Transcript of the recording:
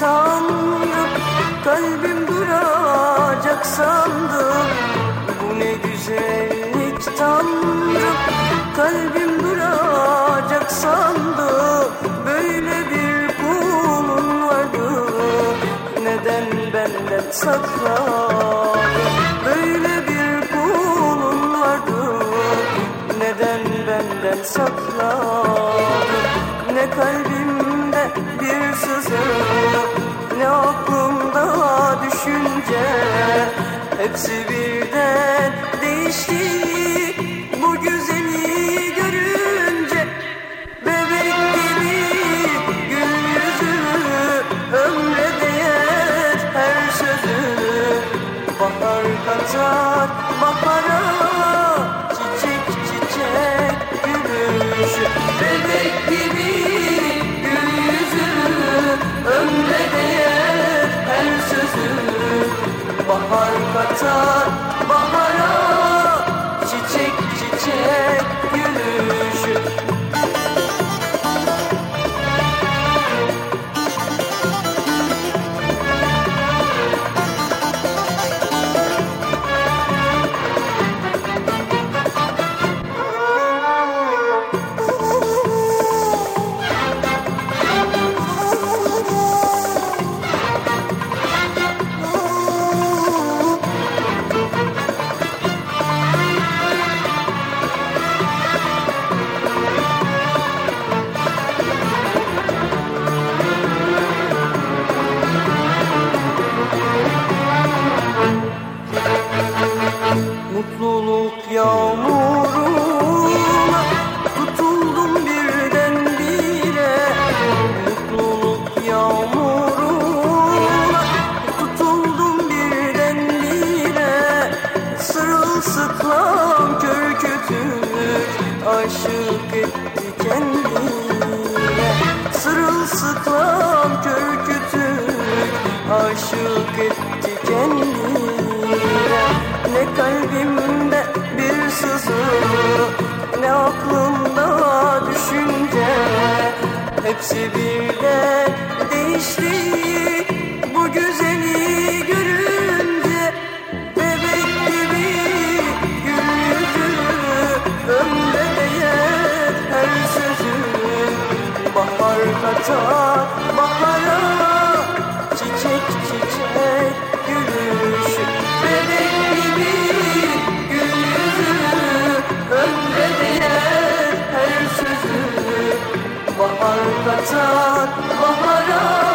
Tanrım Kalbim duracak sandım. Bu ne güzellik Tanrım Kalbim duracak sandım. Böyle bir kulun vardı Neden benden sakladın? Böyle bir kulun vardı Neden benden sakladın? Ne kalbimde bir sızı düşünce Hepsi birden Bahar katar bahara Mutluluk yağmuruna tutuldum birdenbire. Mutluluk yağmuruna tutuldum birdenbire. Sırılsıklam kör kütük aşık etti kendine. Sırılsıklam kör kütük aşık etti kendine ne kalbimde bir sızı Ne aklımda düşünce. Hepsi birden değişti Bu güzeli görünce. Bebek gibi gül yüzü Ömre değer her sözü. Bahar katar arkadan bahara